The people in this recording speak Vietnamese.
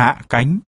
hạ cánh.